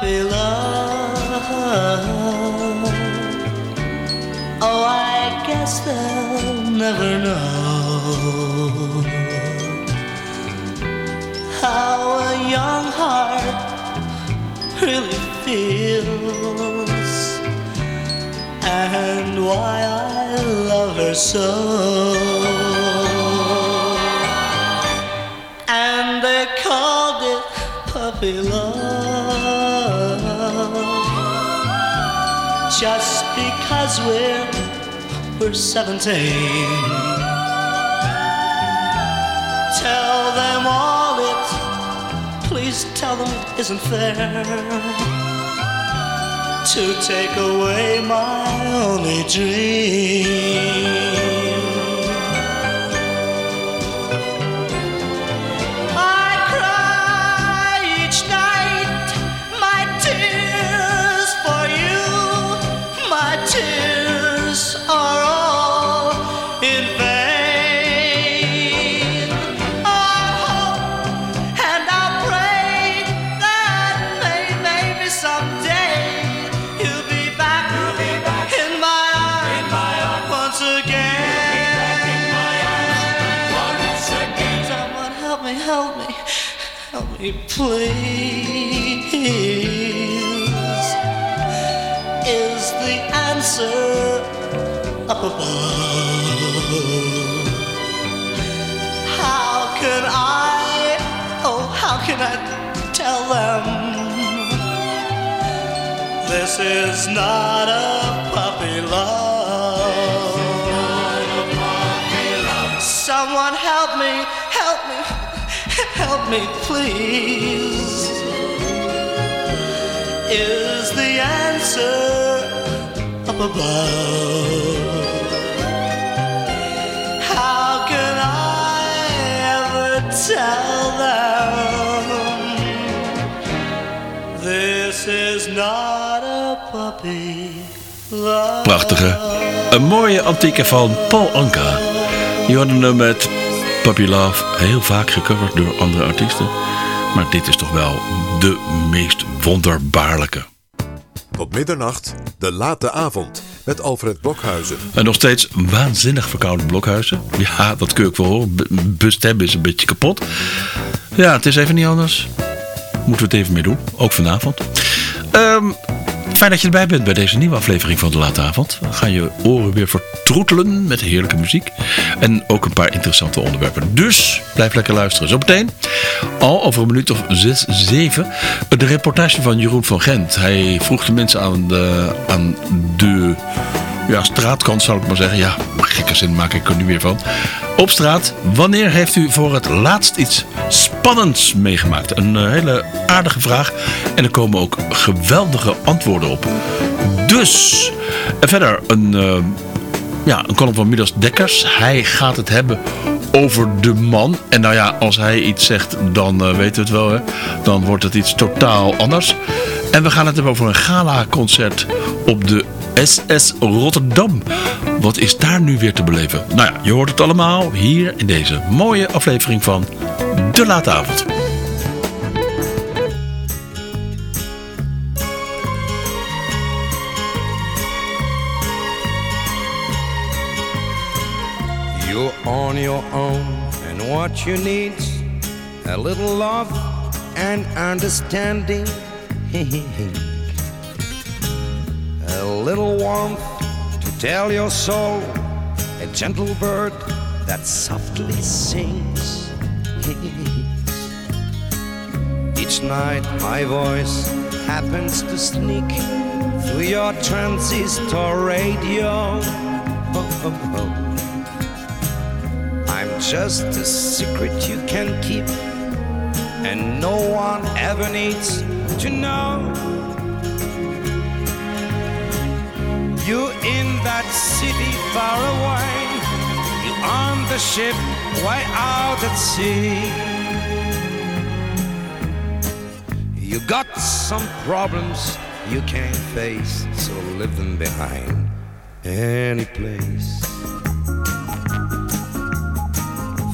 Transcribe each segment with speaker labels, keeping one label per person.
Speaker 1: puppy love. Oh, I guess they'll never know how a young heart really feels and why I love her so. And they called it puppy love just because we're we're 17. Tell them all it, please tell them it isn't fair to take away my only dream. Please. Is the answer up above? How can I, oh, how can I tell them this is not a puppy love? Me, please. Is the answer up above? How can I ever tell them this is not a puppy love?
Speaker 2: Prachtige. Een mooie antieke van Paul Anka. Je hoorde hem met Puppy Love heel vaak gecoverd door andere artiesten. Maar dit is toch wel de meest wonderbaarlijke.
Speaker 3: Tot middernacht, de late avond met Alfred Blokhuizen.
Speaker 2: En nog steeds waanzinnig verkouden blokhuizen. Ja, dat kun je ook wel horen. Bustem is een beetje kapot. Ja, het is even niet anders. Moeten we het even mee doen. Ook vanavond. Ehm, fijn dat je erbij bent bij deze nieuwe aflevering van de Late Avond. We gaan je oren weer vertroetelen met heerlijke muziek. En ook een paar interessante onderwerpen. Dus blijf lekker luisteren. Zometeen, al over een minuut of zes, zeven, de reportage van Jeroen van Gent. Hij vroeg de mensen aan de, aan de ja, straatkant zal ik maar zeggen. Ja, gekke zin maak ik er nu weer van. Op straat, wanneer heeft u voor het laatst iets spannends meegemaakt? Een eh, hele aardige vraag. En er komen ook geweldige antwoorden op. Dus, en verder een, eh, ja, een column van Midas Dekkers. Hij gaat het hebben over de man. En nou ja, als hij iets zegt, dan eh, weten we het wel. Hè? Dan wordt het iets totaal anders. En we gaan het hebben over een gala-concert op de SS Rotterdam. Wat is daar nu weer te beleven? Nou ja, je hoort het allemaal hier in deze mooie aflevering van De Late Avond.
Speaker 4: You're on your own, and what you need a little love and understanding, little warmth to tell your soul, a gentle bird that softly sings. Each night, my voice happens to sneak through your transistor radio. Oh, oh, oh. I'm just a secret you can keep, and no one ever needs to know. You in that city far away, you on the ship way out at sea. You got some problems you can't face, so leave them behind any place.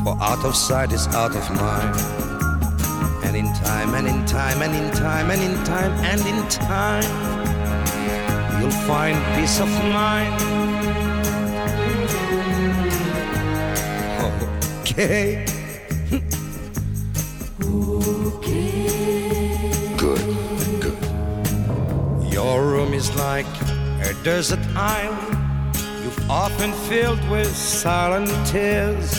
Speaker 4: For out of sight is out of mind. And in time, and in time, and in time, and in time, and in time, you'll find peace of mind. Okay. Good, good. Your room is like a desert island you've often filled with silent tears.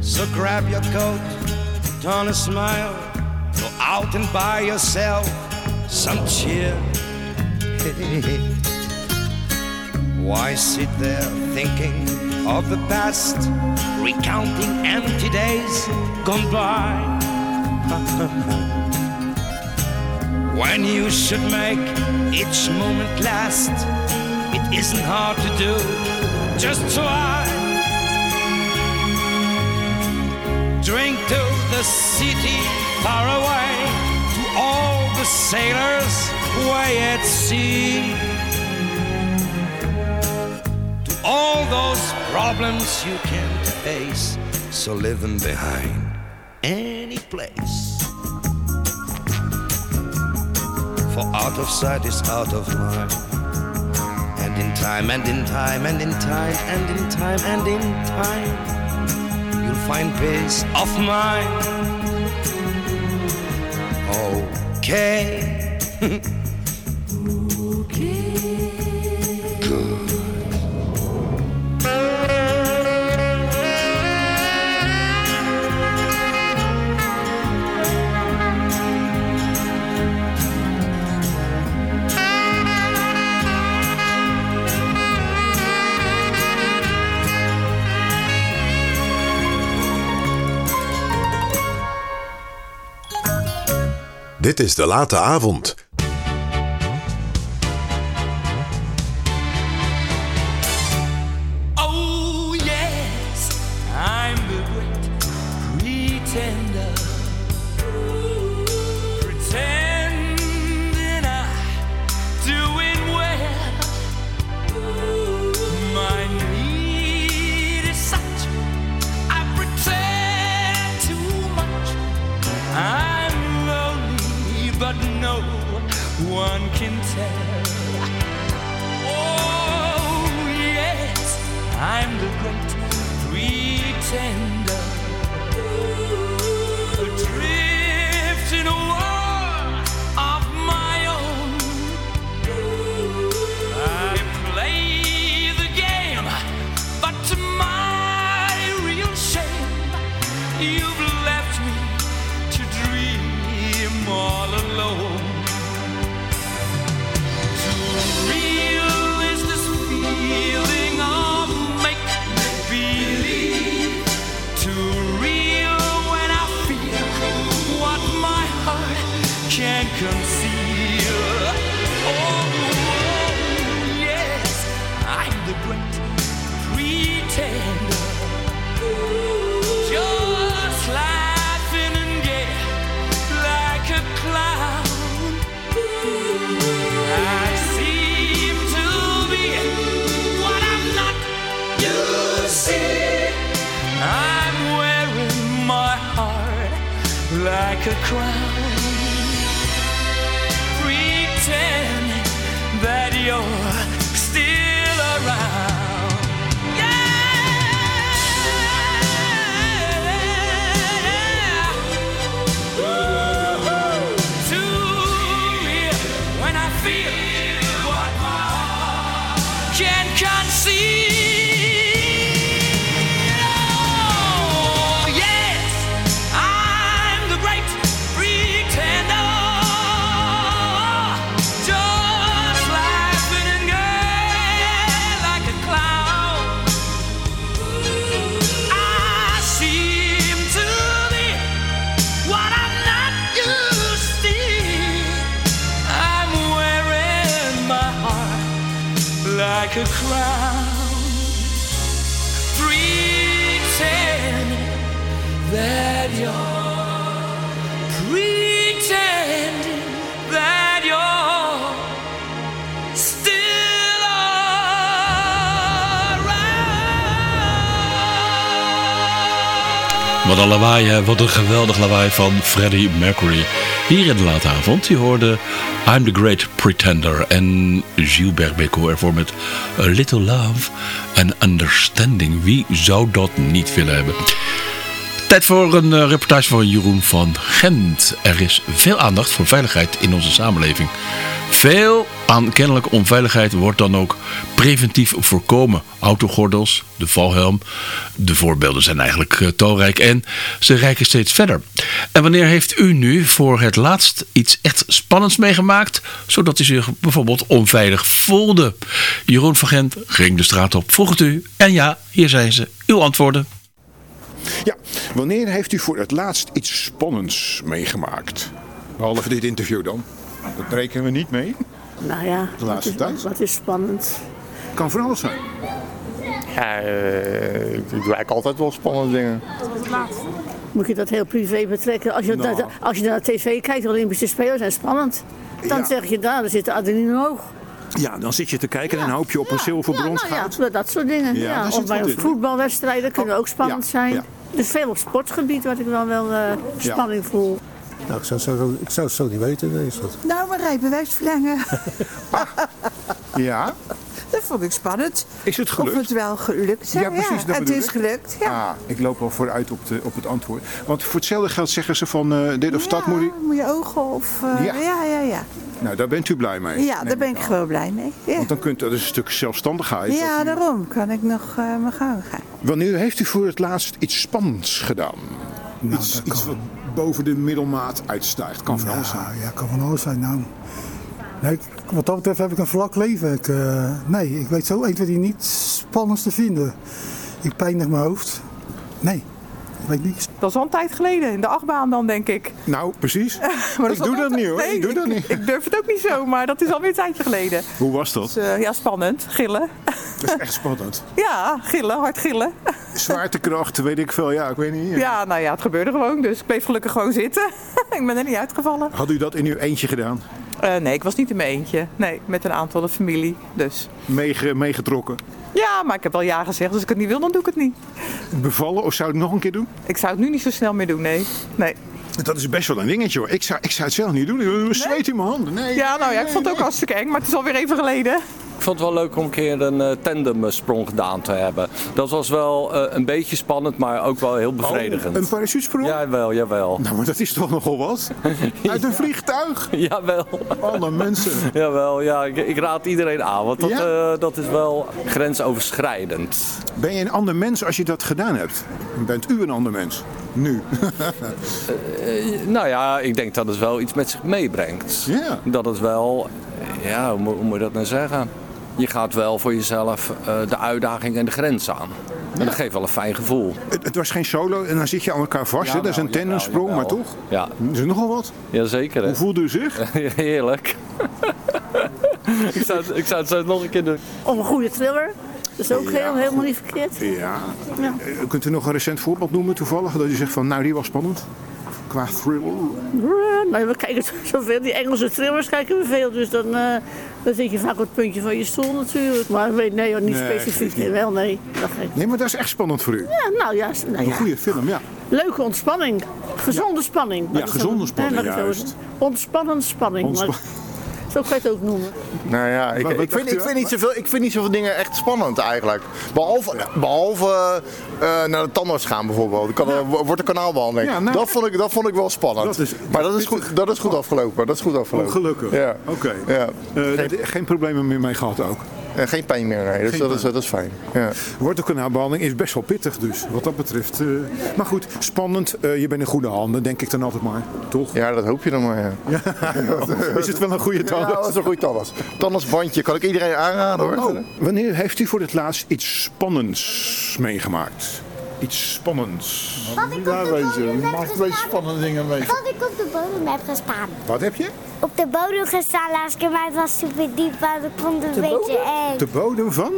Speaker 4: so grab your coat, on a smile, go out and buy yourself some cheer. Why sit there thinking of the past, recounting empty days gone by? when you should make each moment last, it isn't hard to do. Just try. Drink to the city far away, to all the sailors way at sea. To all those problems you can't face, so them behind any place. For out of sight is out of mind. And in time, and in time, and in time, and in time, and in time, you'll find peace of mind. Okay.
Speaker 3: Dit is de late avond.
Speaker 5: Oh, yes, I'm the great pretender.
Speaker 2: Wat een wat een geweldig lawaai van Freddie Mercury. Hier in de late avond, je hoorde I'm the Great Pretender en Gilbert Bécaud ervoor met A Little Love and Understanding. Wie zou dat niet willen hebben? Tijd voor een eh, reportage van Jeroen van Gent. Er is veel aandacht voor veiligheid in onze samenleving. Veel aan kennelijke onveiligheid wordt dan ook preventief voorkomen. Autogordels, de valhelm, de voorbeelden zijn eigenlijk uh, talrijk en ze reiken steeds verder. En wanneer heeft u nu voor het laatst iets echt spannends meegemaakt, zodat u zich bijvoorbeeld onveilig voelde? Jeroen van Gent ging de straat op, vroeg het u en ja, hier zijn ze, uw antwoorden.
Speaker 6: Ja, wanneer heeft u voor het laatst iets spannends meegemaakt? Behalve dit interview dan. Dat rekenen we niet mee.
Speaker 7: Nou ja,
Speaker 6: De laatste
Speaker 7: wat, is,
Speaker 6: tijd?
Speaker 7: wat is spannend?
Speaker 6: Kan van alles zijn.
Speaker 8: Ja, eh, ik doe eigenlijk altijd wel spannende dingen.
Speaker 7: Moet je dat heel privé betrekken? Als je,
Speaker 6: Nou.
Speaker 7: naar, als je naar de tv kijkt, de Olympische Spelen zijn spannend. Dan
Speaker 6: Ja.
Speaker 7: zeg je daar, daar zit de adrenaline hoog.
Speaker 6: Ja, dan zit je te kijken en dan hoop je op een zilver,
Speaker 7: ja,
Speaker 6: brons,
Speaker 7: nou ja, dat soort dingen.
Speaker 6: Ja,
Speaker 7: Of bij voetbalwedstrijden kunnen ook spannend
Speaker 6: Ja,
Speaker 7: zijn.
Speaker 6: ja.
Speaker 7: Er is veel op sportgebied wat ik wel, wel eh, spanning voel.
Speaker 9: Nou, ik zou, het zo, ik zou het zo niet weten. Is dat.
Speaker 10: Nou, mijn rijbewijs verlengen.
Speaker 6: Ja,
Speaker 10: Dat vond ik spannend.
Speaker 6: is het
Speaker 10: Of
Speaker 6: gelukt?
Speaker 10: het wel gelukt zou.
Speaker 6: Ja, precies, dat
Speaker 10: het is
Speaker 6: ik.
Speaker 10: gelukt. Ja.
Speaker 6: Ah, ik loop al vooruit op, de, op het antwoord. Want voor hetzelfde geld zeggen ze van eh, dit of dat moet je...
Speaker 10: moet je ogen of... eh,
Speaker 6: Ja.
Speaker 10: ja. ja, ja,
Speaker 6: Nou, daar bent u blij mee.
Speaker 10: Ja, daar ben ik gewoon blij mee. Ja,
Speaker 6: Want dan kunt dat is een stuk zelfstandigheid.
Speaker 10: ja daarom kan ik nog eh, mijn gang gaan.
Speaker 6: Wanneer heeft u voor het laatst iets spannends gedaan? iets
Speaker 9: dat
Speaker 6: iets wat boven de middelmaat uitstijgt. Kan van alles zijn.
Speaker 9: Ja, ja, kan van alles zijn. Nou, nee, ik- wat dat betreft heb ik een vlak leven. Ik, eh, nee, ik weet zo 1, 2, 3 niet spannends te vinden. Ik pijnig mijn hoofd. Nee, ik weet niks.
Speaker 11: Dat is al een tijd geleden, in de achtbaan dan denk ik.
Speaker 6: Nou, precies.
Speaker 11: Maar
Speaker 6: ik doe dat niet hoor. ik doe dat niet.
Speaker 11: Ik durf het ook niet zo, maar dat is alweer een tijdje geleden.
Speaker 6: Hoe was dat?
Speaker 11: Dus, eh, ja, spannend. Gillen.
Speaker 6: Dat is echt spannend.
Speaker 11: Ja, gillen, hard gillen.
Speaker 6: Zwaartekracht, weet ik veel. Ja, ik weet niet.
Speaker 11: Ja, nou ja, het gebeurde gewoon, dus ik bleef gelukkig gewoon zitten. ik ben er niet uitgevallen.
Speaker 6: Had u dat in uw eentje gedaan?
Speaker 11: Eh, nee, ik was niet in mijn eentje. Nee, met een aantal de familie, dus.
Speaker 6: Meege- meegetrokken?
Speaker 11: Ja, maar ik heb wel ja gezegd, dus als ik het niet wil, dan doe ik het niet.
Speaker 6: Bevallen of zou ik het nog een keer doen?
Speaker 11: Ik zou het nu niet zo snel meer doen, nee. Nee.
Speaker 6: Dat is best wel een dingetje hoor. Ik zou, ik zou het zelf niet doen. Ik zweet in mijn handen. Nee.
Speaker 11: Ja, nou ja, ik vond het ook hartstikke eng, maar het is alweer even geleden.
Speaker 12: Ik vond het wel leuk om een keer een eh, tandemsprong gedaan te hebben. Dat was wel eh, een beetje spannend, maar ook wel heel bevredigend.
Speaker 6: Oh, een parachutesprong?
Speaker 12: Jawel, jawel.
Speaker 6: Nou, maar dat is toch nogal wat? Uit een vliegtuig?
Speaker 12: Jawel.
Speaker 6: Alle mensen.
Speaker 12: Jawel, ja, ik, ik raad iedereen aan, want dat,
Speaker 6: Ja?
Speaker 12: eh, dat is wel grensoverschrijdend.
Speaker 6: Ben je een ander mens als je dat gedaan hebt? Bent u een ander mens? Nu.
Speaker 12: Eh, nou ja, ik denk dat het wel iets met zich meebrengt.
Speaker 6: Ja.
Speaker 12: Dat het wel, ja, hoe moet je dat nou zeggen? Je gaat wel voor jezelf eh, de uitdaging en de grens aan. En dat geeft wel een fijn gevoel.
Speaker 6: Het, het was geen solo en dan zit je aan elkaar vast. hè? dat is een
Speaker 12: Jawel,
Speaker 6: tandemsprong,
Speaker 12: jawel,
Speaker 6: maar toch?
Speaker 12: Ja,
Speaker 6: Dat is nogal wat.
Speaker 12: jazeker. Hè?
Speaker 6: Hoe voelde u zich?
Speaker 12: Heerlijk. ik, zou, het- ik zou het zo nog een keer doen.
Speaker 7: Of een goede thriller. Dat is ook heel, helemaal niet verkeerd.
Speaker 6: Ja.
Speaker 7: Ja.
Speaker 6: Eh, Kunt u nog een recent voorbeeld noemen toevallig? Dat u zegt van, nou die was spannend. Qua thriller.
Speaker 7: Nou, we kijken zoveel, die Engelse thrillers kijken we veel, dus dan, eh, dan zit je vaak op het puntje van je stoel natuurlijk. Maar weet, nee, hoor, niet
Speaker 6: Nee,
Speaker 7: specifiek. Wel, nee. Dat.
Speaker 6: Nee, maar dat is echt spannend voor u.
Speaker 7: Ja, nou ja, nou
Speaker 6: Een goede film, ja.
Speaker 7: leuke ontspanning. Gezonde spanning.
Speaker 6: Ja, gezonde spanning, juist.
Speaker 7: Ontspannende spanning.
Speaker 6: Ontspa-
Speaker 7: maar zo kan je het ook noemen.
Speaker 8: Nou ja, ik, ik, vind, ik, vind niet zoveel, ik vind niet zoveel dingen echt spannend eigenlijk. Behalve, behalve eh, naar de tandarts gaan bijvoorbeeld. Kan, er- wordt een kanaalbehandeling.
Speaker 6: Ja, nou-
Speaker 8: dat, vond ik, dat vond ik wel spannend.
Speaker 6: Dat is-
Speaker 8: maar dat is, goed, dat is goed afgelopen. Dat is goed afgelopen.
Speaker 6: Oh, gelukkig.
Speaker 8: Ja.
Speaker 6: Oké.
Speaker 8: Ja.
Speaker 6: Eh, geen... geen problemen meer mee gehad ook.
Speaker 8: Geen pijn meer, nee. Dus
Speaker 6: Geen
Speaker 8: dat, is, dat is fijn. Ja.
Speaker 6: Wortelkanaalbehandeling is best wel pittig dus, wat dat betreft. eh. maar goed, spannend. Eh, je bent in goede handen, denk ik dan altijd maar. Toch?
Speaker 8: ja, dat hoop je dan maar. Ja.
Speaker 6: Is het wel een goede
Speaker 8: Ja,
Speaker 6: tandarts?
Speaker 8: dat is een goede tandarts. Tandartsbandje kan ik iedereen aanraden hoor.
Speaker 6: Oh, wanneer heeft u voor het laatst iets spannends meegemaakt? Iets spannends.
Speaker 13: Wat ik op de bodem heb gestaan.
Speaker 9: spannende dingen mee.
Speaker 13: Wat ik op de bodem heb gestaan.
Speaker 6: Wat heb je?
Speaker 13: Op de bodem gestaan laatst keer, maar het was super diep, maar ik vond het een beetje eng.
Speaker 6: De bodem van?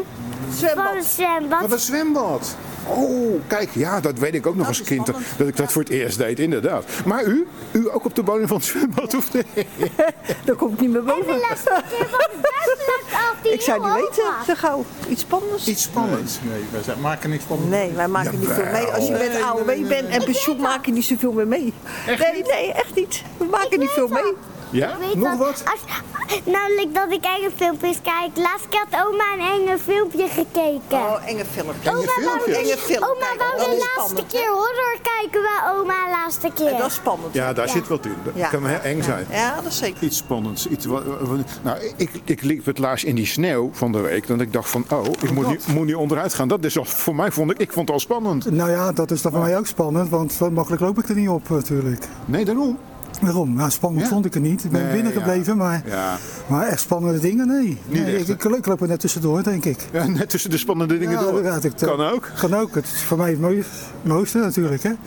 Speaker 13: Van een zwembad.
Speaker 6: Wat een zwembad. Oh, kijk, ja, dat weet ik ook nog als kind. Dat ik dat voor het eerst deed, inderdaad. Maar u? U ook op de bodem van het zwembad of nee?
Speaker 7: Daar kom ik niet meer boven.
Speaker 13: De laatste keer was het
Speaker 14: Ik zou niet weten, zo gauw. Iets spannends?
Speaker 6: Iets spannends? Nee, wij zijn- maken niks spannends.
Speaker 14: Nee, wij maken niet veel mee. Als je met AOW bent en pensioen maak je niet zoveel meer mee. nee, nee, echt niet. We maken niet veel mee.
Speaker 6: Ja?
Speaker 13: Ik weet wat, Als, namelijk dat ik enge filmpjes kijk. Laatst keer had oma een enge filmpje gekeken.
Speaker 14: Oh, enge filmpjes.
Speaker 13: Oma wou,
Speaker 14: Enge film
Speaker 13: oma wou de laatste
Speaker 14: spannend,
Speaker 13: keer horror kijken bij oma de laatste keer.
Speaker 14: dat is spannend.
Speaker 6: Ja, daar zit wat in. Dat
Speaker 14: Ja.
Speaker 6: kan heel eng zijn.
Speaker 14: Ja, dat is zeker.
Speaker 6: Iets spannends. Iets, wat- wat- nou, ik, ik liep het laatst in die sneeuw van de week. Dat ik dacht van, oh, ik moet, niet, moet niet onderuit gaan. Dat is al, voor mij vond ik, ik vond het al spannend.
Speaker 9: Nou ja, dat is dan voor mij ook spannend, want zo makkelijk loop ik er niet op natuurlijk.
Speaker 6: Nee, daarom.
Speaker 9: Waarom? Nou, spannend vond ik het niet. Ik ben
Speaker 6: Nee,
Speaker 9: binnen
Speaker 6: ja.
Speaker 9: gebleven, maar,
Speaker 6: Ja.
Speaker 9: maar echt spannende dingen, nee.
Speaker 6: Niet
Speaker 9: nee
Speaker 6: echt,
Speaker 9: ik, ik, loop er net tussendoor, denk ik.
Speaker 6: Ja, net tussen de spannende dingen door.
Speaker 9: inderdaad, ik-
Speaker 6: kan ook.
Speaker 9: Kan ook. Het is voor mij het mooiste, mooiste natuurlijk, hè.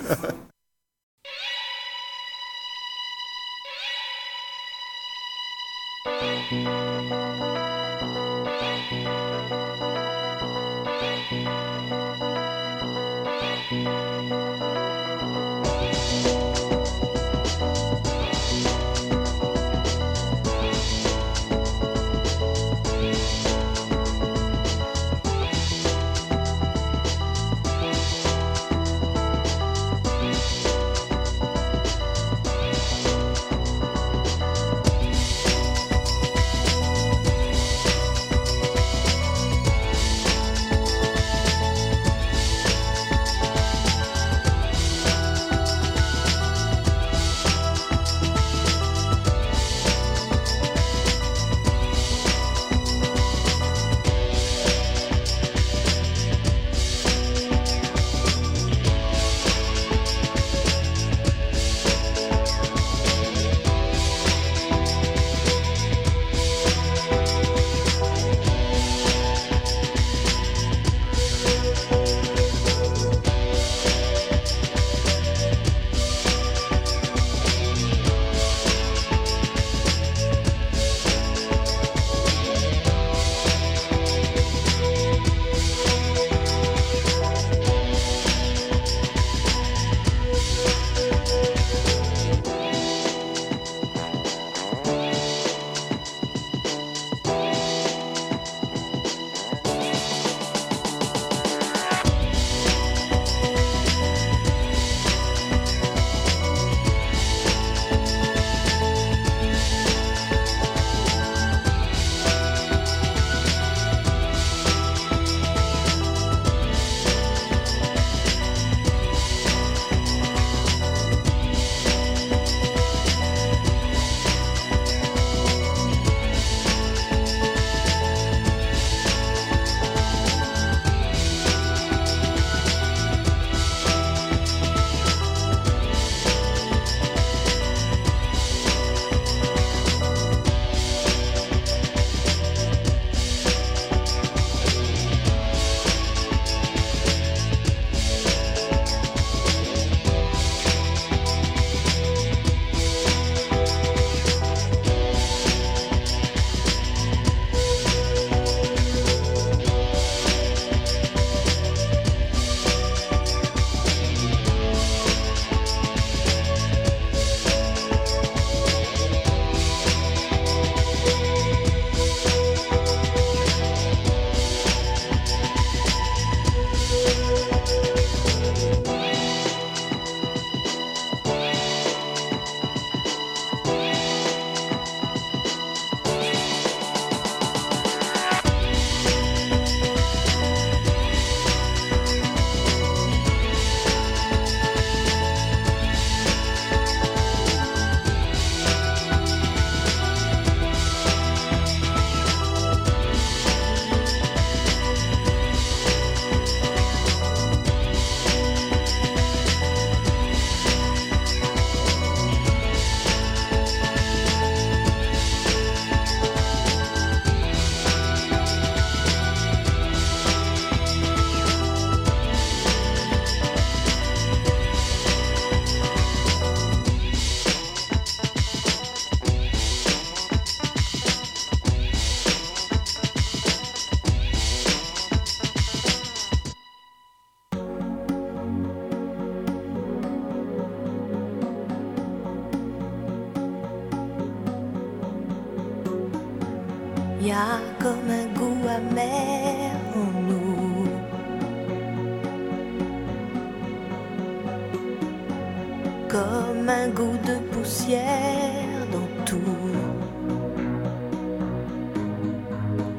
Speaker 15: Comme un goût de poussière dans tout.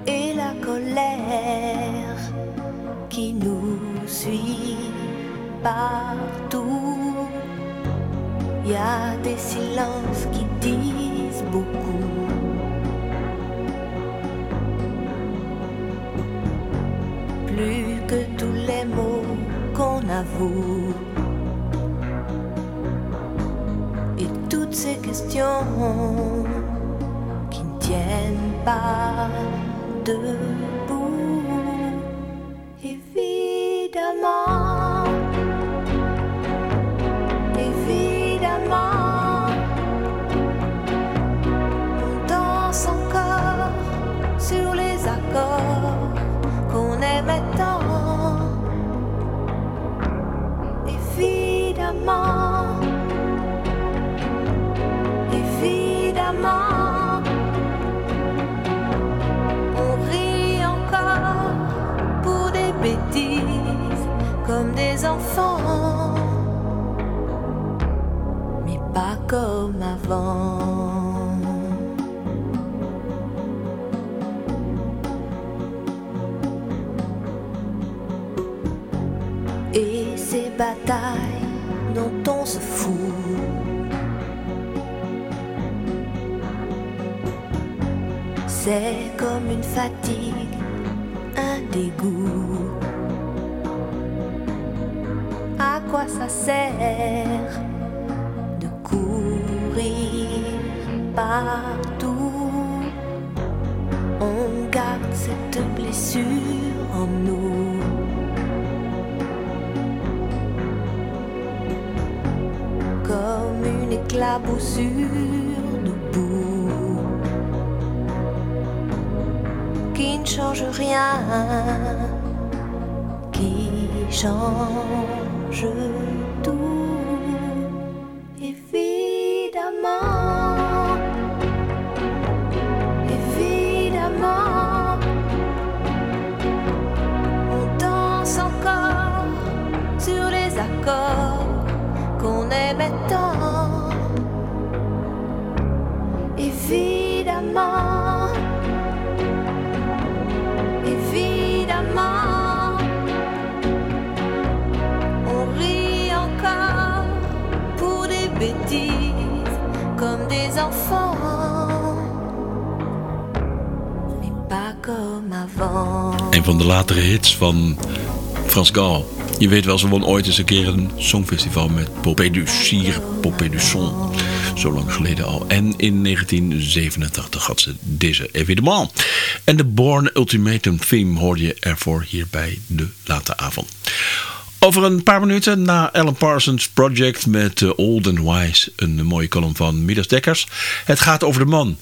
Speaker 15: Et la colère qui nous suit partout. Y a des silences qui disent beaucoup. Plus que tous les mots qu'on avoue. Qui ne tiennent pas debout. Partout On garde cette blessure en nous. Comme une éclaboussure de boue qui ne change rien, qui change comme avant.
Speaker 2: Een van de latere hits van Frans Gal. Je weet wel, ze won ooit eens een keer een songfestival met Popé du Cire, Popé du Son. Zo lang geleden al. En in 1987 had ze deze evenement. En de Born Ultimatum theme hoorde je ervoor hier bij de late avond. Over een paar minuten na Alan Parsons Project met eh, Old and Wise. Een mooie column van Midas Dekkers. Het gaat over de man.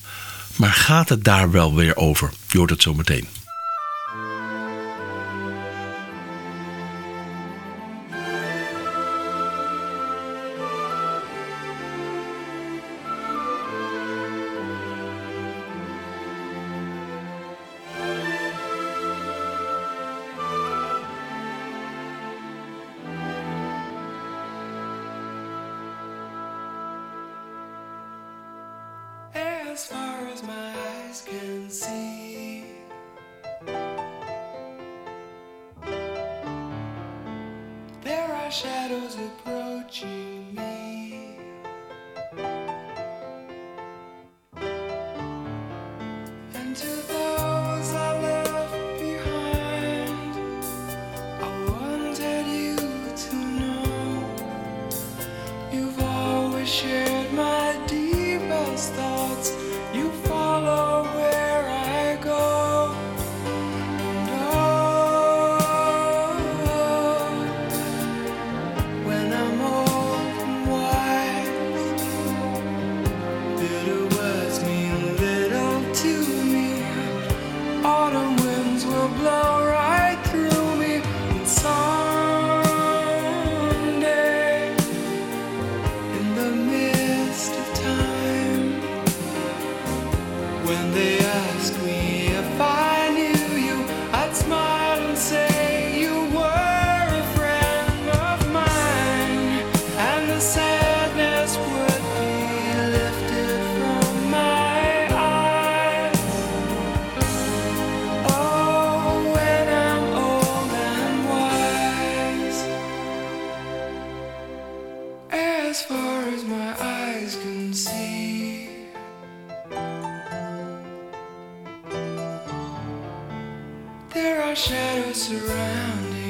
Speaker 2: Maar gaat het daar wel weer over? Je hoort het zo meteen.
Speaker 16: As far as my eyes can see, there are shadows approaching shadows surrounding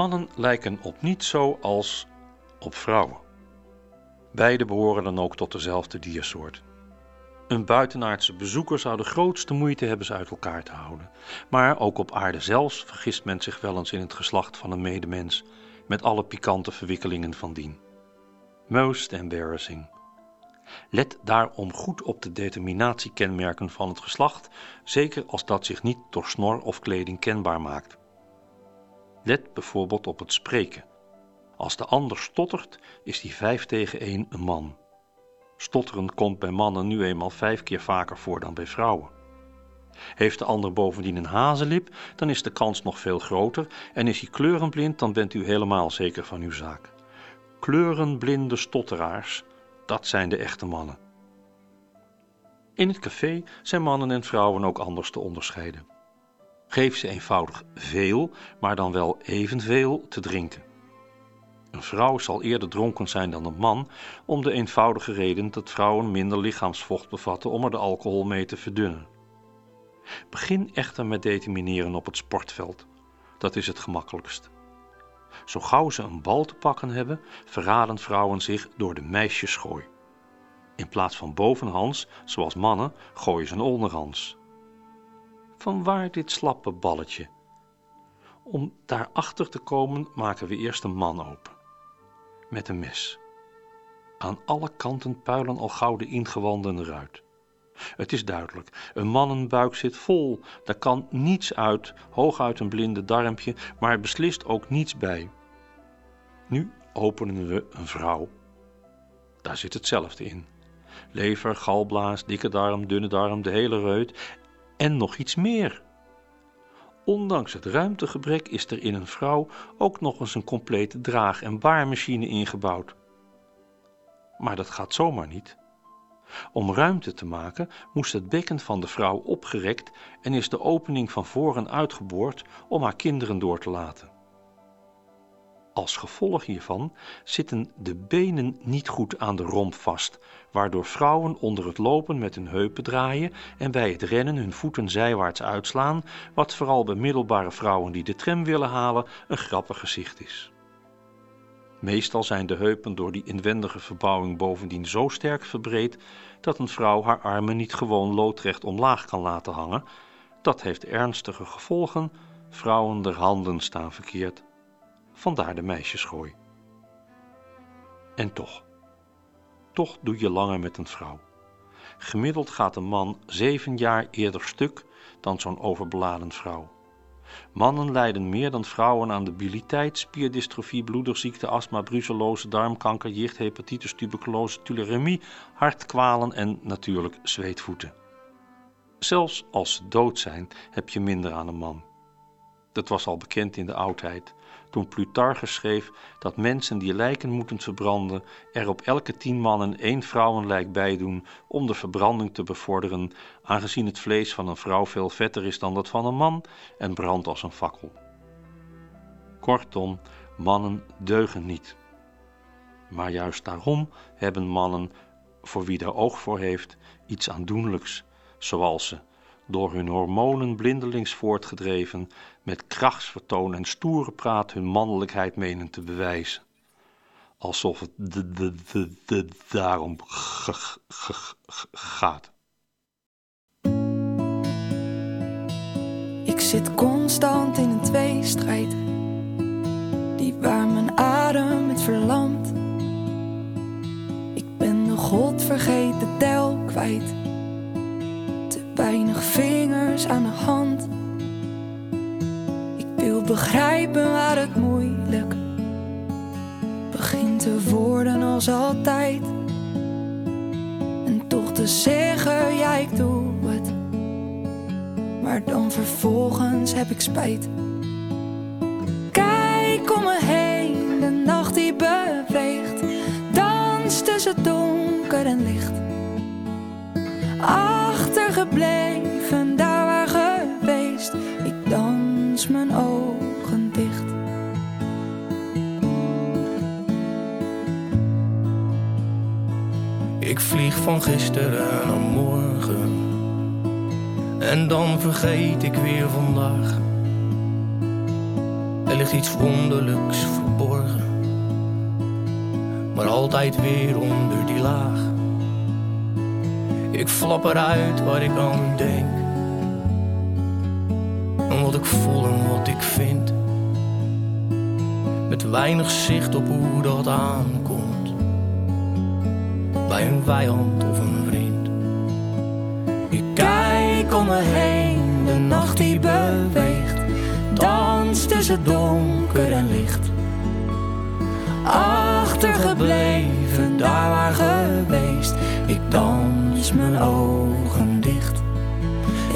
Speaker 17: Mannen lijken op niets zo als op vrouwen. Beide behoren dan ook tot dezelfde diersoort. Een buitenaardse bezoeker zou de grootste moeite hebben ze uit elkaar te houden. Maar ook op aarde zelfs vergist men zich wel eens in het geslacht van een medemens, met alle pikante verwikkelingen van dien. Most embarrassing. Let daarom goed op de determinatiekenmerken van het geslacht, zeker als dat zich niet door snor of kleding kenbaar maakt. Let bijvoorbeeld op het spreken. Als de ander stottert, is die vijf tegen één een man. Stotteren komt bij mannen nu eenmaal vijf keer vaker voor dan bij vrouwen. Heeft de ander bovendien een hazenlip, dan is de kans nog veel groter en is hij kleurenblind, dan bent u helemaal zeker van uw zaak. Kleurenblinde stotteraars, dat zijn de echte mannen. In het café zijn mannen en vrouwen ook anders te onderscheiden. Geef ze eenvoudig veel, maar dan wel evenveel te drinken. Een vrouw zal eerder dronken zijn dan een man, om de eenvoudige reden dat vrouwen minder lichaamsvocht bevatten om er de alcohol mee te verdunnen. Begin echter met determineren op het sportveld. Dat is het gemakkelijkst. Zo gauw ze een bal te pakken hebben, verraden vrouwen zich door de meisjesgooi. In plaats van bovenhands, zoals mannen, gooien ze een onderhands. Vanwaar dit slappe balletje? Om daarachter te komen maken we eerst een man open. Met een mes. Aan alle kanten puilen al gauw de ingewanden eruit. Het is duidelijk, een mannenbuik zit vol, daar kan niets uit, hooguit een blinde darmpje, maar beslist ook niets bij. Nu openen we een vrouw. Daar zit hetzelfde in. Lever, galblaas, dikke darm, dunne darm, de hele reut en nog iets meer. Ondanks het ruimtegebrek is er in een vrouw ook nog eens een complete draag- en baarmachine ingebouwd. Maar dat gaat zomaar niet. Om ruimte te maken moest het bekken van de vrouw opgerekt en is de opening van voren uitgeboord om haar kinderen door te laten. Als gevolg hiervan zitten de benen niet goed aan de romp vast, waardoor vrouwen onder het lopen met hun heupen draaien en bij het rennen hun voeten zijwaarts uitslaan, wat vooral bij middelbare vrouwen die de tram willen halen een grappig gezicht is. Meestal zijn de heupen door die inwendige verbouwing bovendien zo sterk verbreed dat een vrouw haar armen niet gewoon loodrecht omlaag kan laten hangen. Dat heeft ernstige gevolgen. Vrouwen der handen staan verkeerd. Vandaar de meisjesgooi. En toch, toch doe je langer met een vrouw. Gemiddeld gaat een man zeven jaar eerder stuk dan zo'n overbeladen vrouw. Mannen lijden meer dan vrouwen aan debiliteit, spierdystrofie, bloederziekte, astma, brucellose, darmkanker, jicht, hepatitis, tuberculose, tuleremie, hartkwalen en natuurlijk zweetvoeten. Zelfs als ze dood zijn, heb je minder aan een man. Dat was al bekend in de oudheid, toen Plutarchus schreef dat mensen die lijken moeten verbranden er op elke tien mannen één vrouwenlijk bij doen om de verbranding te bevorderen, aangezien het vlees van een vrouw veel vetter is dan dat van een man en brandt als een fakkel. Kortom, mannen deugen niet. Maar juist daarom hebben mannen, voor wie daar oog voor heeft, iets aandoenlijks, zoals ze, door hun hormonen blindelings voortgedreven, met krachtsvertoon en stoere praat hun mannelijkheid menen te bewijzen. Alsof het de, de, de, daarom gaat.
Speaker 18: Ik zit constant in een tweestrijd, die waar mijn adem het verlamt. Ik ben de godvergeten tel kwijt, weinig vingers aan de hand. Ik wil begrijpen waar het moeilijk begint te worden als altijd. En toch te zeggen, ja ik doe het. Maar dan vervolgens heb ik spijt. Kijk om me heen, de nacht die beweegt. Dans tussen donker en licht. Achtergebleven, daar waar geweest. Ik dans mijn ogen dicht.
Speaker 19: Ik vlieg van gisteren naar morgen. En dan vergeet ik weer vandaag. Er ligt iets wonderlijks verborgen. Maar altijd weer onder die laag. Ik flap eruit waar ik aan denk. En wat ik voel en wat ik vind. Met weinig zicht op hoe dat aankomt bij een vijand of een vriend.
Speaker 18: Ik kijk om me heen, de nacht die beweegt. Dans tussen donker en licht. Achtergebleven, daar waar geweest. Ik dans mijn ogen dicht.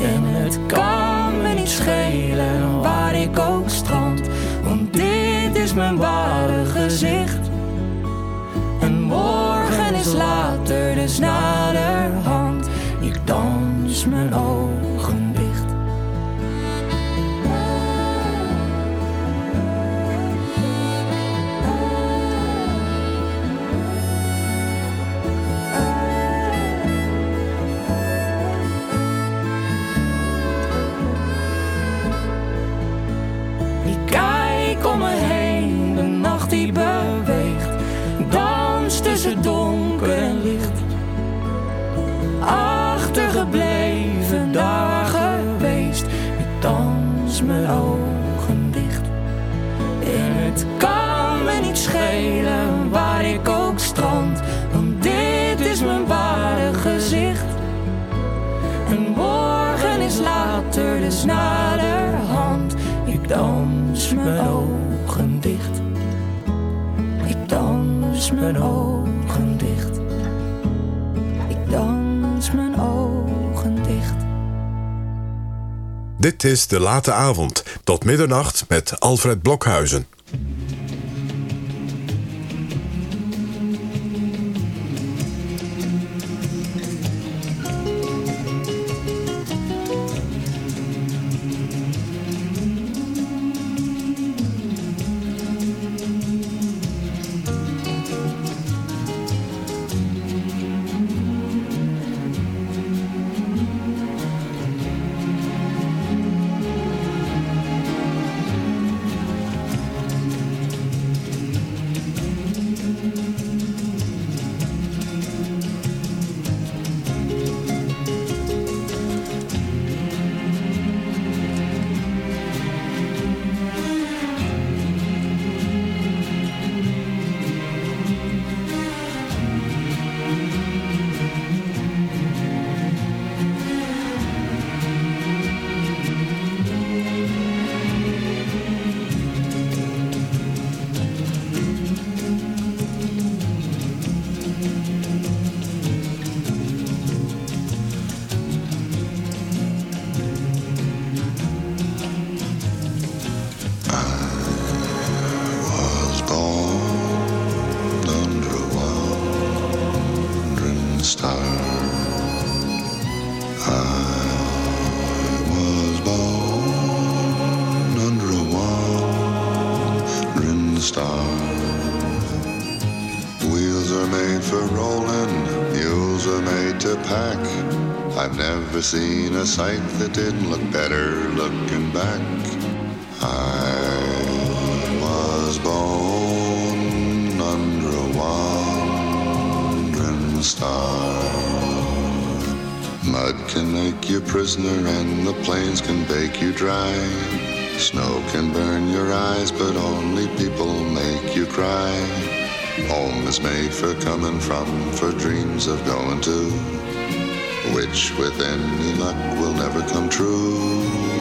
Speaker 18: En het kan me niet schelen waar ik ook strand. Want dit is mijn ware gezicht. En morgen is later, dus naderhand. Ik dans mijn ogen dus naderhand. Ik dans mijn ogen dicht. Ik dans mijn ogen dicht. Ik dans mijn ogen dicht.
Speaker 3: Dit is De Late Avond. Tot middernacht met Alfred Blokhuizen.
Speaker 20: Star. Wheels are made for rolling, mules are made to pack. I've never seen a sight that didn't look better looking back. I was born under a wandering star. Mud can make you prisoner and the plains can bake you dry. Snow can burn your eyes, but only people make you cry. Home is made for coming from, for dreams of going to, which with any luck will never come true.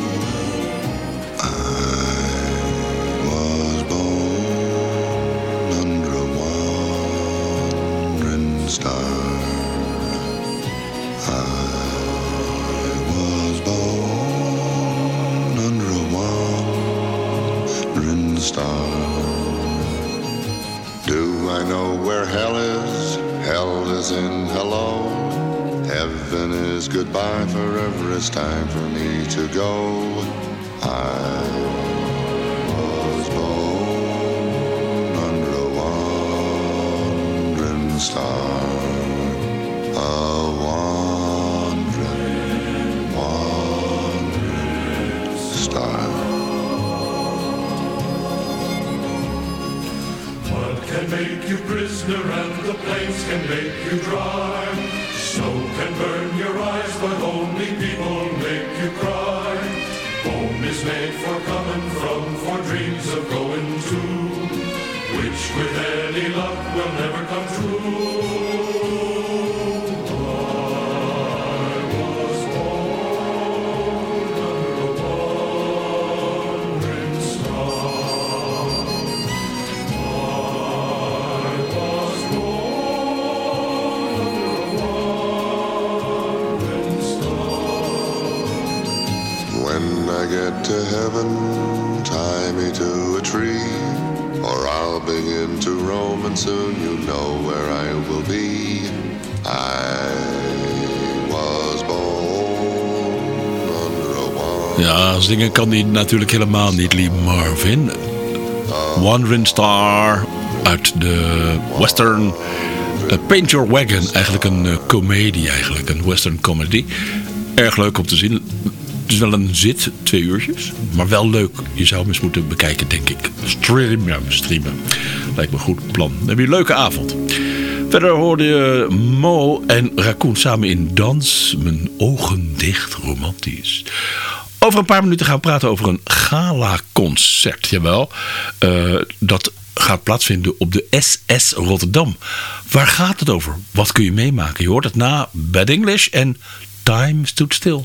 Speaker 2: Ja, zingen kan hij natuurlijk helemaal niet, Lee Marvin. Wandering Star uit de western eh, Paint Your Wagon. Eigenlijk een uh, comedie, eigenlijk een western comedy. Erg leuk om te zien. Het is wel een zit, twee uurtjes. Maar wel leuk. Je zou hem eens moeten bekijken, denk ik. Streamen, streamen. Lijkt me een goed plan. Dan heb je een leuke avond. Verder hoorde je Mo en Raccoon samen in Dans. Mijn ogen dicht, romantisch. Over een paar minuten gaan we praten over een gala-concert. Jawel, uh, dat gaat plaatsvinden op de SS Rotterdam. Waar gaat het over? Wat kun je meemaken? Je hoort het na Bad English en Time Stood Still.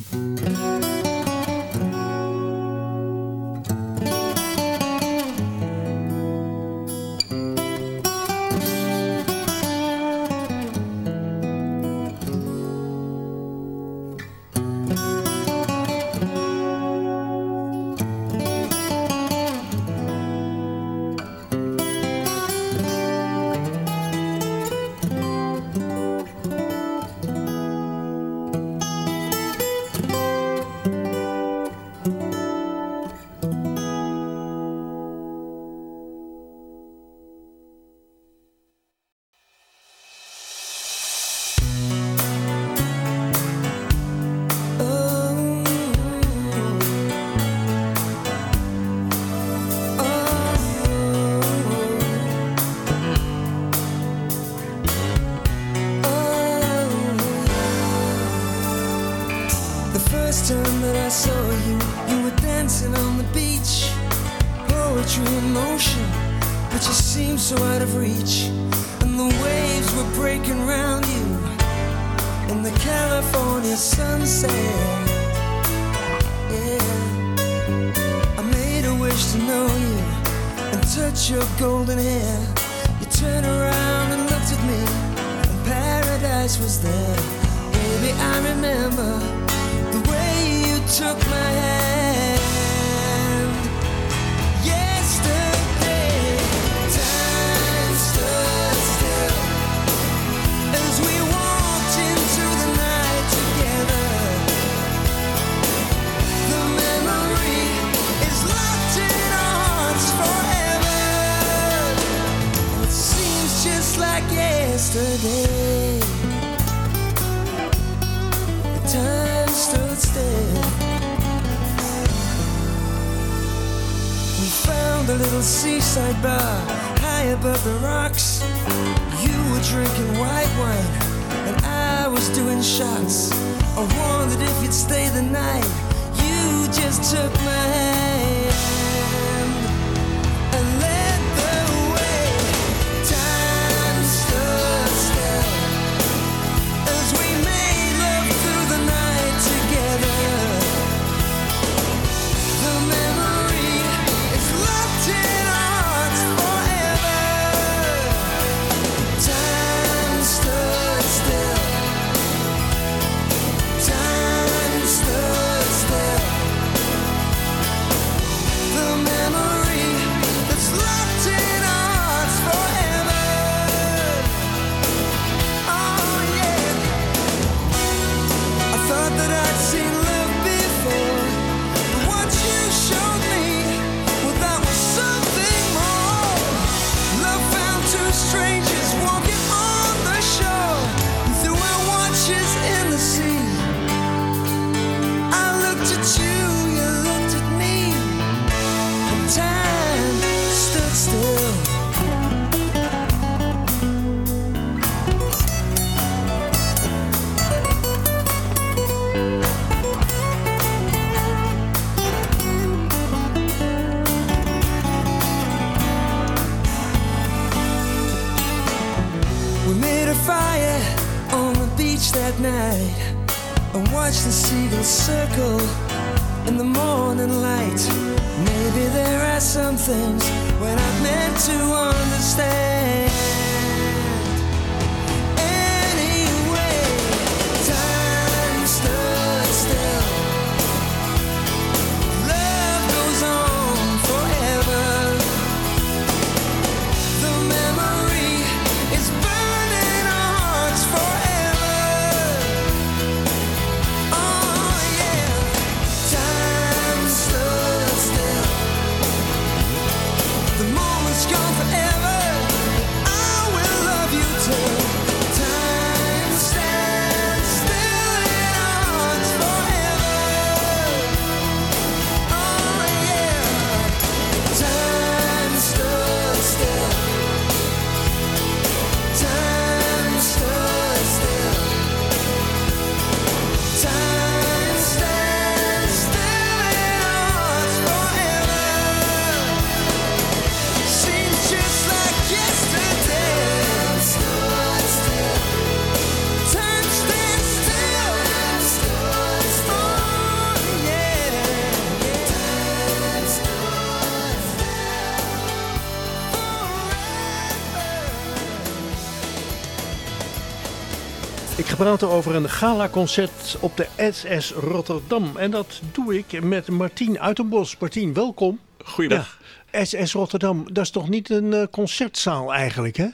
Speaker 21: Praten over een gala-concert op de SS Rotterdam. En dat doe ik met Martien Uitenbos. Martien, welkom.
Speaker 22: Goeiedag.
Speaker 21: Ja, SS Rotterdam, dat is toch niet een eh, concertzaal eigenlijk, hè?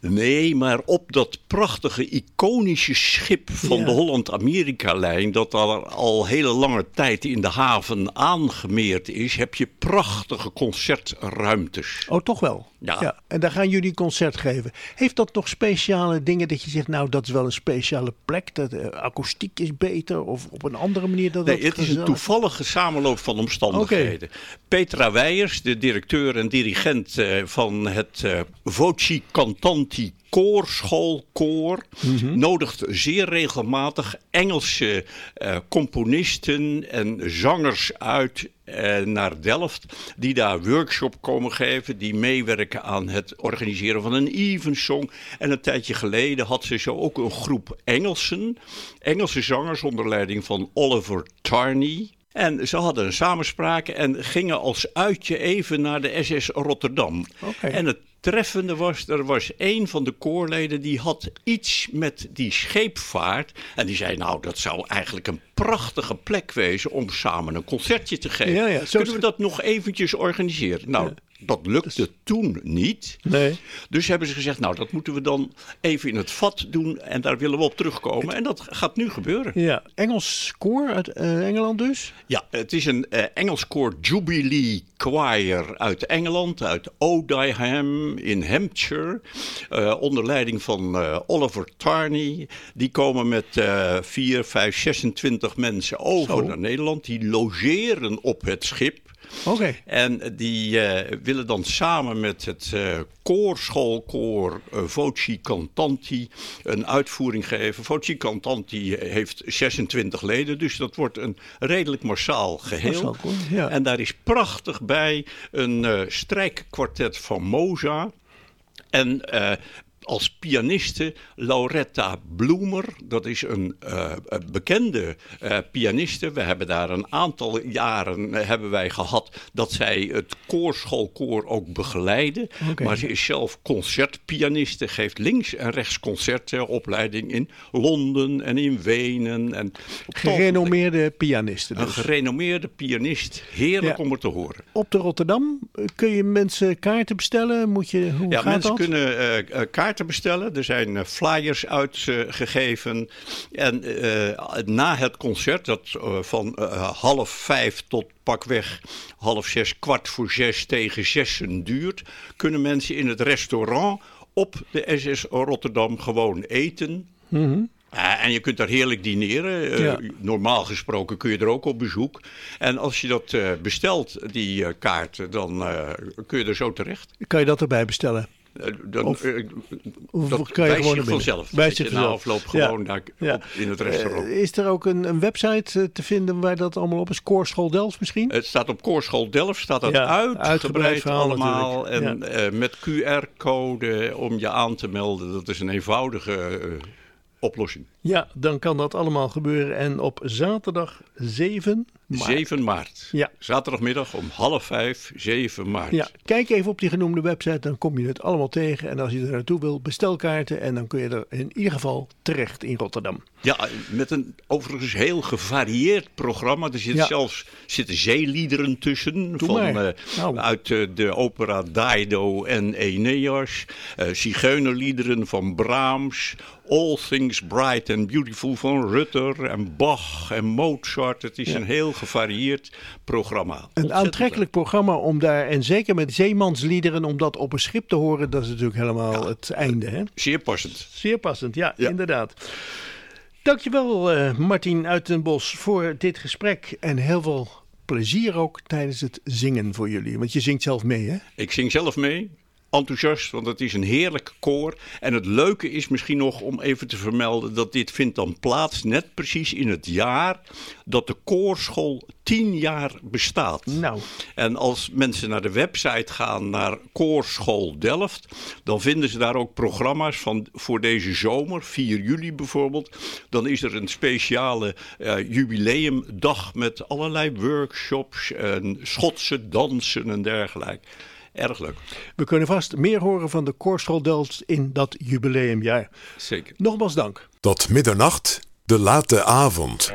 Speaker 22: Nee, maar op dat prachtige, iconische schip van
Speaker 21: Ja.
Speaker 22: de Holland-Amerika-lijn, dat al, al hele lange tijd in de haven aangemeerd is, heb je prachtige concertruimtes.
Speaker 21: Oh, toch wel?
Speaker 22: Ja.
Speaker 21: En daar gaan jullie concert geven. Heeft dat nog speciale dingen dat je zegt, nou, dat is wel een speciale plek, dat de akoestiek is beter of op een andere manier? Dat
Speaker 22: Nee,
Speaker 21: dat
Speaker 22: het is een toevallige samenloop van omstandigheden. Petra Weijers, de directeur en dirigent eh, van het Voci Cantanti Koorschoolkoor,
Speaker 21: Mhm.
Speaker 22: nodigt zeer regelmatig Engelse eh, componisten en zangers uit eh, naar Delft, die daar workshop komen geven, die meewerken aan het organiseren van een evensong. En een tijdje geleden had ze zo ook een groep Engelsen, Engelse zangers onder leiding van Oliver Tarney. En ze hadden een samenspraak en gingen als uitje even naar de SS Rotterdam. En het treffende was, er was een van de koorleden die had iets met die scheepvaart. En die zei, nou, dat zou eigenlijk een prachtige plek wezen om samen een concertje te geven.
Speaker 21: Ja, ja, zo-
Speaker 22: Kunnen we dat nog eventjes organiseren? Nou, dat lukte toen niet.
Speaker 21: Nee.
Speaker 22: Dus hebben ze gezegd, nou, dat moeten we dan even in het vat doen en daar willen we op terugkomen. En dat gaat nu gebeuren.
Speaker 21: Ja, Engels koor uit eh, Engeland dus?
Speaker 22: Ja, het is een eh, Engels koor Jubilee Choir uit Engeland, uit Odiham in Hampshire. eh, onder leiding van Oliver Tarney. Die komen met eh 4, 5, 26 mensen over
Speaker 21: Zo.
Speaker 22: naar Nederland. Die logeren op het schip.
Speaker 21: Oké.
Speaker 22: En die eh, willen dan samen met het eh koorschoolkoor eh, Voci Cantanti een uitvoering geven. Voci Cantanti heeft 26 leden, dus dat wordt een redelijk massaal geheel.
Speaker 21: Massaal ja.
Speaker 22: En daar is prachtig bij een strijkkwartet van Moza. En als pianiste Lauretta Bloemer. Dat is een eh, bekende eh, pianiste. We hebben daar een aantal jaren eh, hebben wij gehad dat zij het koorschoolkoor ook begeleiden.
Speaker 21: Oké.
Speaker 22: Maar ze is zelf concertpianiste, geeft links en rechts concerten, opleiding in Londen en in Wenen. En
Speaker 21: Gerenommeerde pianisten
Speaker 22: een
Speaker 21: dus.
Speaker 22: gerenommeerde pianist. Heerlijk
Speaker 21: Ja.
Speaker 22: om het te horen.
Speaker 21: Op de Rotterdam kun je mensen kaarten bestellen? Moet je, hoe
Speaker 22: Ja,
Speaker 21: gaat
Speaker 22: mensen
Speaker 21: dat?
Speaker 22: kunnen eh, eh, kaarten bestellen. Er zijn eh, flyers uitgegeven. en na het concert, dat van half vijf tot pakweg half zes, kwart voor zes tegen zessen duurt, kunnen mensen in het restaurant op de SS Rotterdam gewoon eten.
Speaker 21: Mhm.
Speaker 22: Eh, en je kunt daar heerlijk dineren. Eh,
Speaker 21: Ja.
Speaker 22: Normaal gesproken kun je er ook op bezoek. En als je dat eh, bestelt, die kaarten, dan kun je er zo terecht.
Speaker 21: Kan je dat erbij bestellen?
Speaker 22: Dan,
Speaker 21: Of- Of
Speaker 22: dat
Speaker 21: kan je gewoon
Speaker 22: vanzelf.
Speaker 21: Wijst
Speaker 22: je
Speaker 21: vanzelf.
Speaker 22: afloop
Speaker 21: Ja.
Speaker 22: gewoon daar
Speaker 21: Ja.
Speaker 22: op, in het restaurant.
Speaker 21: Is er ook een, een website te vinden waar dat allemaal op is? Koorschool Delft misschien?
Speaker 22: Het staat op Koorschool Delft, staat dat
Speaker 21: Ja,
Speaker 22: uitgebreid, allemaal. En
Speaker 21: natuurlijk.
Speaker 22: eh, met QR-code om je aan te melden. Dat is een eenvoudige oplossing.
Speaker 21: Ja, dan kan dat allemaal gebeuren. En op zaterdag 7 maart.
Speaker 22: 7 maart.
Speaker 21: Ja.
Speaker 22: Zaterdagmiddag om half vijf, 7 maart.
Speaker 21: Ja, kijk even op die genoemde website, dan kom je het allemaal tegen. En als je er naartoe wil, bestel kaarten en dan kun je er in ieder geval terecht in Rotterdam.
Speaker 22: Ja, met een overigens heel gevarieerd programma. Er zit
Speaker 21: Ja.
Speaker 22: zelfs zitten zeeliederen tussen.
Speaker 21: Doe
Speaker 22: van, eh,
Speaker 21: Nou.
Speaker 22: Uit eh, de opera Dido en Aeneas. eh Zigeunerliederen van Brahms. All Things Bright and Beautiful van Rutter. En Bach en Mozart. Het is
Speaker 21: Ja.
Speaker 22: een heel gevarieerd programma.
Speaker 21: Een aantrekkelijk programma om daar, en zeker met zeemansliederen, om dat op een schip te horen, dat is natuurlijk helemaal het einde. Hè?
Speaker 22: Zeer passend.
Speaker 21: Zeer passend, ja, inderdaad. Dankjewel eh Martin uit den Bos voor dit gesprek en heel veel plezier ook tijdens het zingen voor jullie. Want je zingt zelf mee, hè?
Speaker 22: Ik zing zelf mee. Enthousiast, want het is een heerlijk koor. En het leuke is misschien nog om even te vermelden dat dit vindt dan plaats net precies in het jaar dat de koorschool tien jaar bestaat.
Speaker 21: Nou.
Speaker 22: En als mensen naar de website gaan naar Koorschool Delft, dan vinden ze daar ook programma's van voor deze zomer, 4 juli bijvoorbeeld. Dan is er een speciale eh, jubileumdag met allerlei workshops en Schotse dansen en dergelijke. Erg leuk.
Speaker 21: We kunnen vast meer horen van de Koorschool Delft in dat jubileumjaar.
Speaker 22: Zeker.
Speaker 21: Nogmaals dank.
Speaker 3: Tot middernacht, de late avond.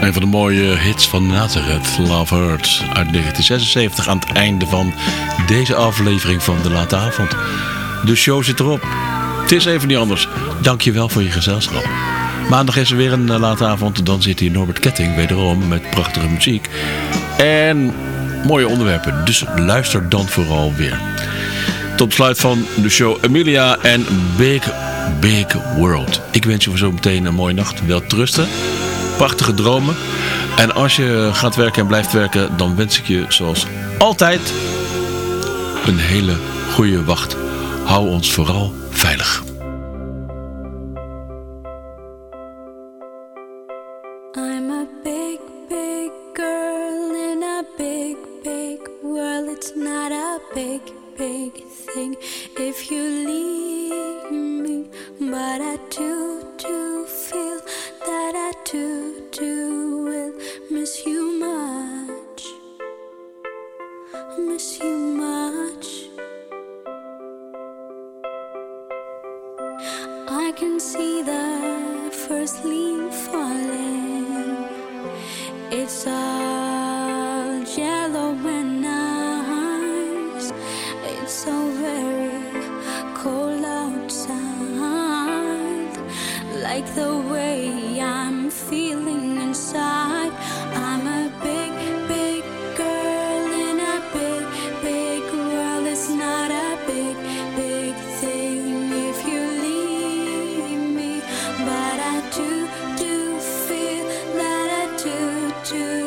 Speaker 2: Een van de mooie hits van Nazareth, Love Hurts, uit 1976 aan het einde van deze aflevering van De Late Avond. De show zit erop. Het is even niet anders. Dankjewel voor je gezelschap. Maandag is er weer een eh, late avond. Dan zit hier Norbert Ketting wederom met prachtige muziek. En mooie onderwerpen. Dus luister dan vooral weer. Tot sluit van de show Emilia en Big Big World. Ik wens je voor zo meteen een mooie nacht. Wel trusten prachtige dromen. En als je gaat werken en blijft werken, dan wens ik je zoals altijd een hele goede wacht. Hou ons vooral
Speaker 23: to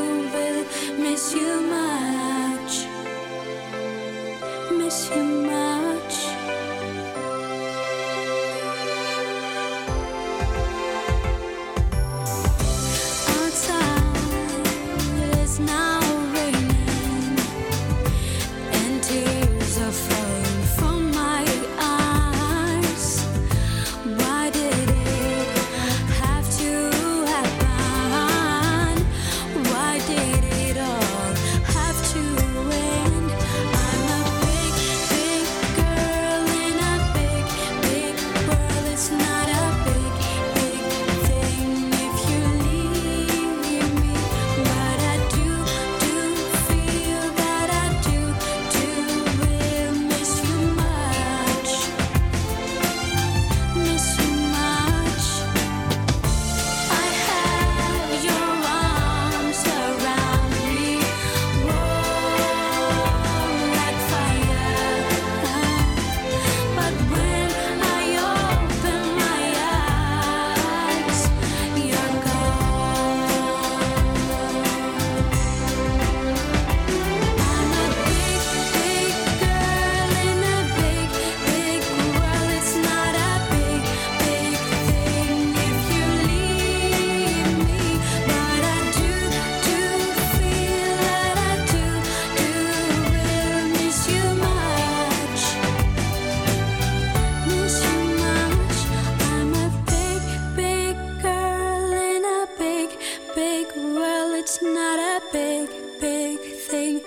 Speaker 23: not a big, big thing.